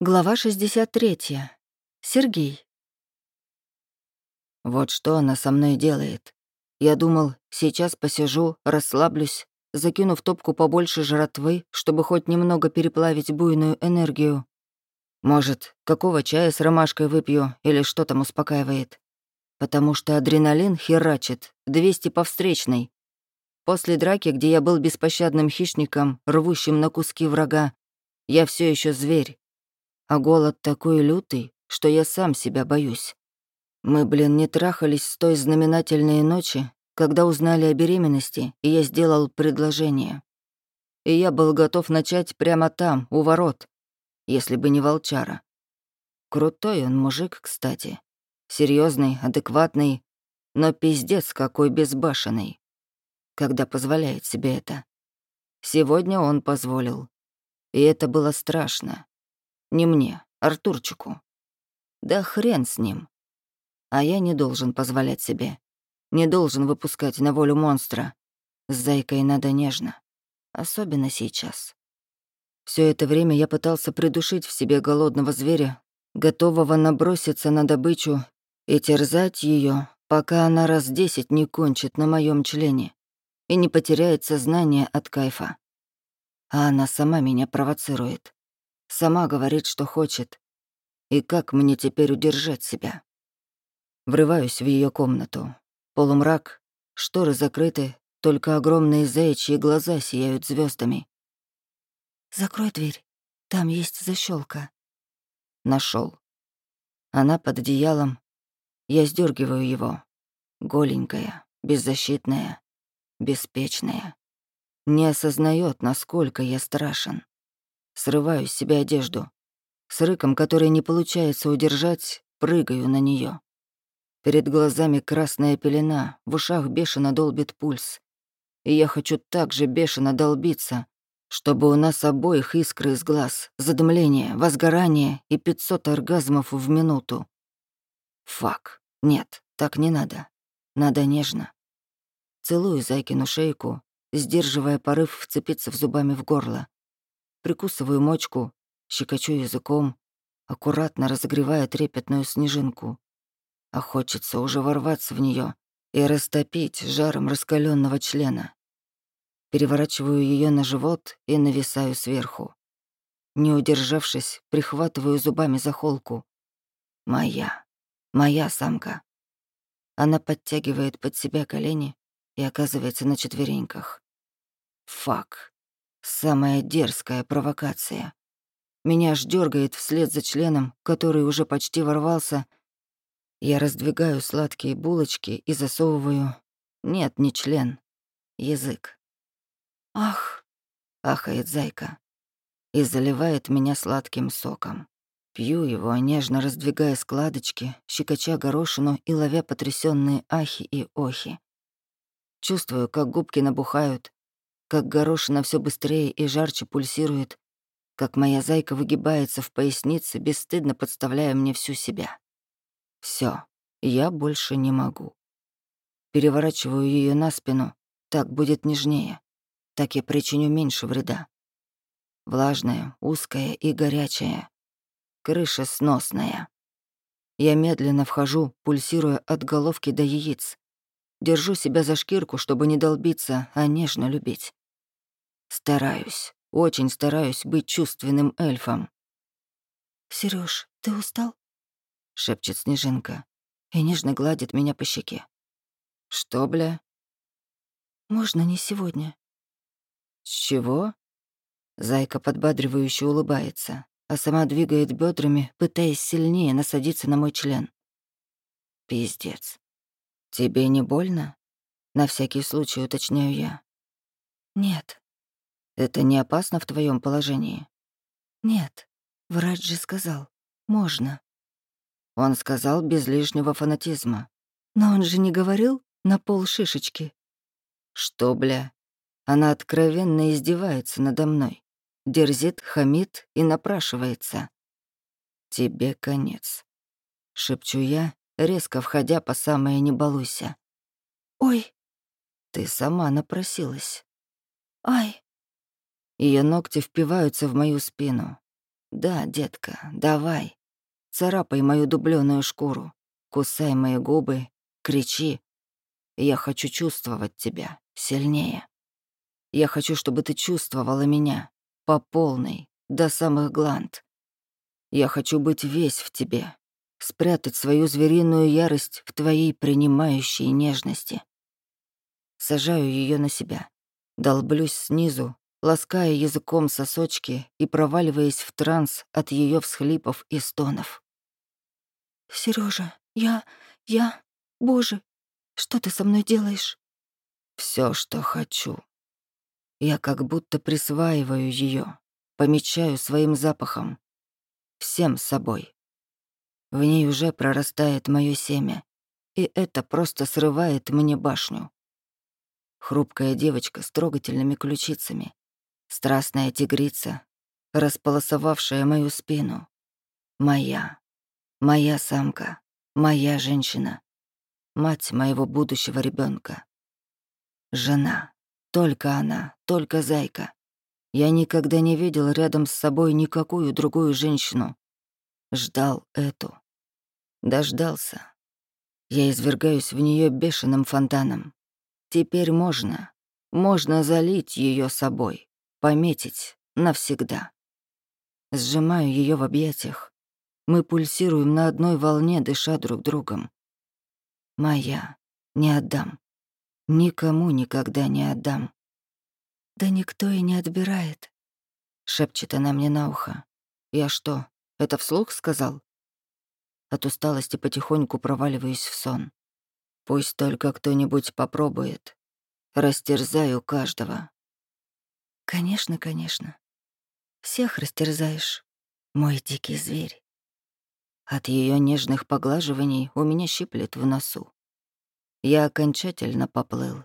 Глава 63. Сергей. Вот что она со мной делает. Я думал, сейчас посижу, расслаблюсь, закину в топку побольше жратвы, чтобы хоть немного переплавить буйную энергию. Может, какого чая с ромашкой выпью или что там успокаивает. Потому что адреналин херачит, 200 по встречной. После драки, где я был беспощадным хищником, рвущим на куски врага, я все еще зверь а голод такой лютый, что я сам себя боюсь. Мы, блин, не трахались с той знаменательной ночи, когда узнали о беременности, и я сделал предложение. И я был готов начать прямо там, у ворот, если бы не волчара. Крутой он мужик, кстати. серьезный, адекватный, но пиздец какой безбашенный. Когда позволяет себе это. Сегодня он позволил. И это было страшно. Не мне, Артурчику. Да хрен с ним. А я не должен позволять себе. Не должен выпускать на волю монстра. С зайкой надо нежно. Особенно сейчас. Все это время я пытался придушить в себе голодного зверя, готового наброситься на добычу и терзать ее, пока она раз десять не кончит на моем члене и не потеряет сознание от кайфа. А она сама меня провоцирует. Сама говорит, что хочет. И как мне теперь удержать себя? Врываюсь в ее комнату. Полумрак, шторы закрыты, только огромные заячьи глаза сияют звездами. «Закрой дверь, там есть защелка. Нашел. Она под одеялом. Я сдергиваю его. Голенькая, беззащитная, беспечная. Не осознает, насколько я страшен. Срываю с себя одежду. С рыком, который не получается удержать, прыгаю на нее. Перед глазами красная пелена, в ушах бешено долбит пульс. И я хочу так же бешено долбиться, чтобы у нас обоих искры из глаз, задымление, возгорание и 500 оргазмов в минуту. Фак. Нет, так не надо. Надо нежно. Целую Зайкину шейку, сдерживая порыв вцепиться в зубами в горло прикусываю мочку, щекочу языком, аккуратно разогревая трепетную снежинку. А хочется уже ворваться в нее и растопить жаром раскаленного члена. Переворачиваю ее на живот и нависаю сверху. Не удержавшись, прихватываю зубами за холку. Моя, моя самка. Она подтягивает под себя колени и оказывается на четвереньках. Фак. Самая дерзкая провокация. Меня аж дергает вслед за членом, который уже почти ворвался. Я раздвигаю сладкие булочки и засовываю... Нет, не член. Язык. «Ах!» — ахает зайка. И заливает меня сладким соком. Пью его, нежно раздвигая складочки, щекоча горошину и ловя потрясенные ахи и охи. Чувствую, как губки набухают, как горошина все быстрее и жарче пульсирует, как моя зайка выгибается в пояснице, бесстыдно подставляя мне всю себя. Все, я больше не могу. Переворачиваю ее на спину, так будет нежнее, так я причиню меньше вреда. Влажная, узкая и горячая. Крыша сносная. Я медленно вхожу, пульсируя от головки до яиц. Держу себя за шкирку, чтобы не долбиться, а нежно любить. Стараюсь, очень стараюсь быть чувственным эльфом. Сереж, ты устал? шепчет Снежинка и нежно гладит меня по щеке. Что, бля? Можно не сегодня. С чего? Зайка подбадривающе улыбается, а сама двигает бедрами, пытаясь сильнее насадиться на мой член. Пиздец. Тебе не больно? На всякий случай уточняю я. Нет. Это не опасно в твоем положении? Нет, врач же сказал, можно. Он сказал без лишнего фанатизма. Но он же не говорил на пол шишечки. Что, бля? Она откровенно издевается надо мной. Дерзит, хамит и напрашивается. Тебе конец. Шепчу я, резко входя по самое не балуйся. Ой. Ты сама напросилась. Ай. Ее ногти впиваются в мою спину. Да, детка, давай. Царапай мою дубленую шкуру, кусай мои губы, кричи. Я хочу чувствовать тебя сильнее. Я хочу, чтобы ты чувствовала меня по полной, до самых гланд. Я хочу быть весь в тебе, спрятать свою звериную ярость в твоей принимающей нежности. Сажаю ее на себя, долблюсь снизу, лаская языком сосочки и проваливаясь в транс от ее всхлипов и стонов. Сережа, я... я... Боже, что ты со мной делаешь? Все, что хочу. Я как будто присваиваю ее, помечаю своим запахом, всем собой. В ней уже прорастает мое семя, и это просто срывает мне башню. Хрупкая девочка с трогательными ключицами, страстная тигрица, располосовавшая мою спину. Моя, моя самка, моя женщина, мать моего будущего ребенка. Жена, только она, только зайка. Я никогда не видел рядом с собой никакую другую женщину. Ждал эту. Дождался. Я извергаюсь в нее бешеным фонтаном. Теперь можно. Можно залить ее собой, пометить навсегда. Сжимаю ее в объятиях. Мы пульсируем на одной волне, дыша друг другом. Моя. Не отдам. Никому никогда не отдам. Да никто и не отбирает. Шепчет она мне на ухо. Я что, это вслух сказал? От усталости потихоньку проваливаюсь в сон. Пусть только кто-нибудь попробует. Растерзаю каждого. Конечно, конечно. Всех растерзаешь, мой дикий зверь. От ее нежных поглаживаний у меня щиплет в носу. Я окончательно поплыл.